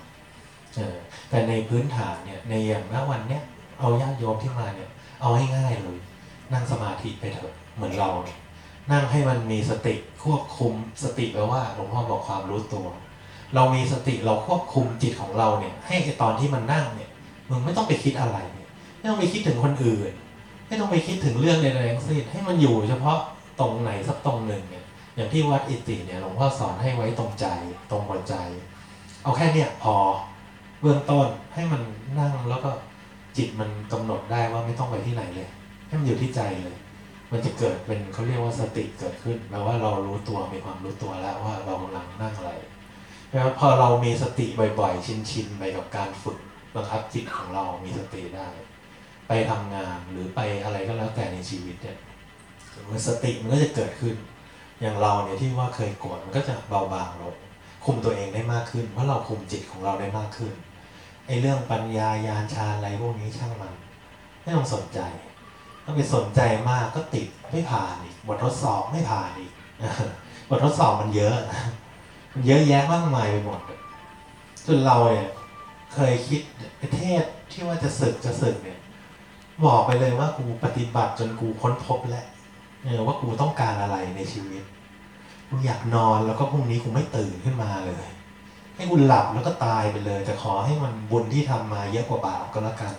เออแต่ในพื้นฐานเนี่ยในอย่างณวันเนี้ยเอาญาติโยมที่มาเนี่ย เอาให้ง่ายเลย นั่งสมาธิไปเถอะเหมือนเรา นั่งให้มันมีสติควบคุมสติแปลว่าหลวงพ่อบอกความรู้ตัว เรามีสติเราควบคุมจิตของเราเนี่ยให้ตอนที่มันนั่งเนี่ยมึงไม่ต้องไปคิดอะไรเนี่ยไม่ต้องไปคิดถึงคนอื่น ไม่ต้องไปคิดถึงเรื่องใดๆทั้งสิ้นให้มันอยู่เฉพาะตรงไหนสักตรงหนึ่งเนี่ย อย่างที่วัดอิติเนี่ยหลวงพ่อสอนให้ไว้ตรงใจตรงหัวใจ เอาแค่เนี่ยพอเบื้องต้นให้มันนั่งแล้วก็จิตมันกำหนดได้ว่าไม่ต้องไปที่ไหนเลย ให้มันอยู่ที่ใจเลย มันจะเกิดเป็นเขาเรียกว่าสติเกิดขึ้นแปลว่าเรารู้ตัวมีความรู้ตัวแล้วว่าเรากำลังนั่งอะไรแล้วพอเรามีสติบ่อยๆ ชินๆไปกับการฝึกบังคับจิตของเรามีสติได้ ไปทำงานหรือไปอะไรก็แล้วแต่ในชีวิตเนี่ยสติมันก็จะเกิดขึ้น อย่างเราเนี่ยที่ว่าเคยโกรธมันก็จะเบาบางลงคุมตัวเองได้มากขึ้นเพราะเราคุมจิตของเราได้มากขึ้นไอ้เรื่องปัญญายานชาอะไรพวกนี้ช่างมันไม่ต้องสนใจถ้าไปสนใจมากก็ติดไม่ผ่านอีกบททดสอบไม่ผ่านอีกบททดสอบมันเยอะมันเยอะแยะมากมายไปหมดจนเราเนี่ยเคยคิดประเทศที่ว่าจะศึกจะศึกเนี่ยบอกไปเลยว่ากูปฏิบัติจนกูค้นพบแล้วเออว่ากูต้องการอะไรในชีวิต กูอยากนอนแล้วก็พรุ่งนี้กูไม่ตื่นขึ้นมาเลย ให้กูหลับแล้วก็ตายไปเลย แต่ขอให้มันบุญที่ทำมาเยอะกว่าบาปก็แล้วกัน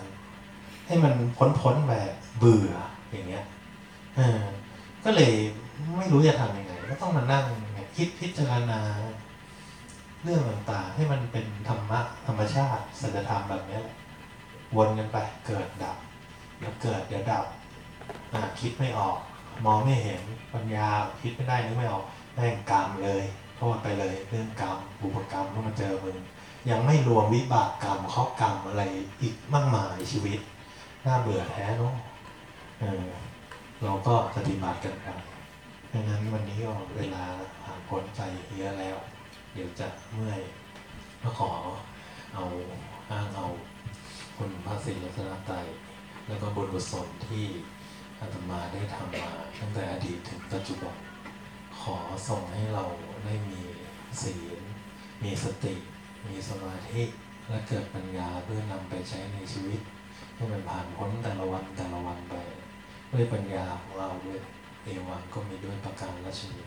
ให้มันพ้นพ้นๆแบบเบื่ออย่างเงี้ยเออก็เลยไม่รู้จะทำยังไงก็ต้องมานั่งคิดพิจารณา เรื่องต่างๆ ให้มันเป็นธรรมะธรรมชาติสัจธรรมแบบนี้แหละวนกันไปเกิดดับเดี๋ยวเกิดเดี๋ยวดับคิดไม่ออก มองไม่เห็นปัญญาคิดไม่ได้นึกไม่ออก แม่งกรรมเลยโทษไปเลยเรื่องกรรมบุพกรรมที่มาเจอมึงยังไม่รวมวิบากกรรมข้อกรรมอะไรอีกมากมายชีวิตน่าเบื่อแท้เนาะเออเราก็ปฏิบัติกันไปดังนั้นวันนี้ก็เวลาผ่านพ้นไปเยอะแล้ว เดี๋ยวจะเมื่อยก็ขอเอาอ้างเอาคุณพระศรีรัตนตรัยแล้วก็บุญกุศลที่อาตมาได้ทำมาตั้งแต่อดีตถึงปัจจุบัน ขอส่งให้เราได้มีศีล มีสติ มีสมาธิ และเกิดปัญญาเพื่อนำไปใช้ในชีวิตให้มันผ่านพ้นแต่ละวันแต่ละวันไป ด้วยปัญญาของเราด้วยเอวังก็มีด้วยประการราชนี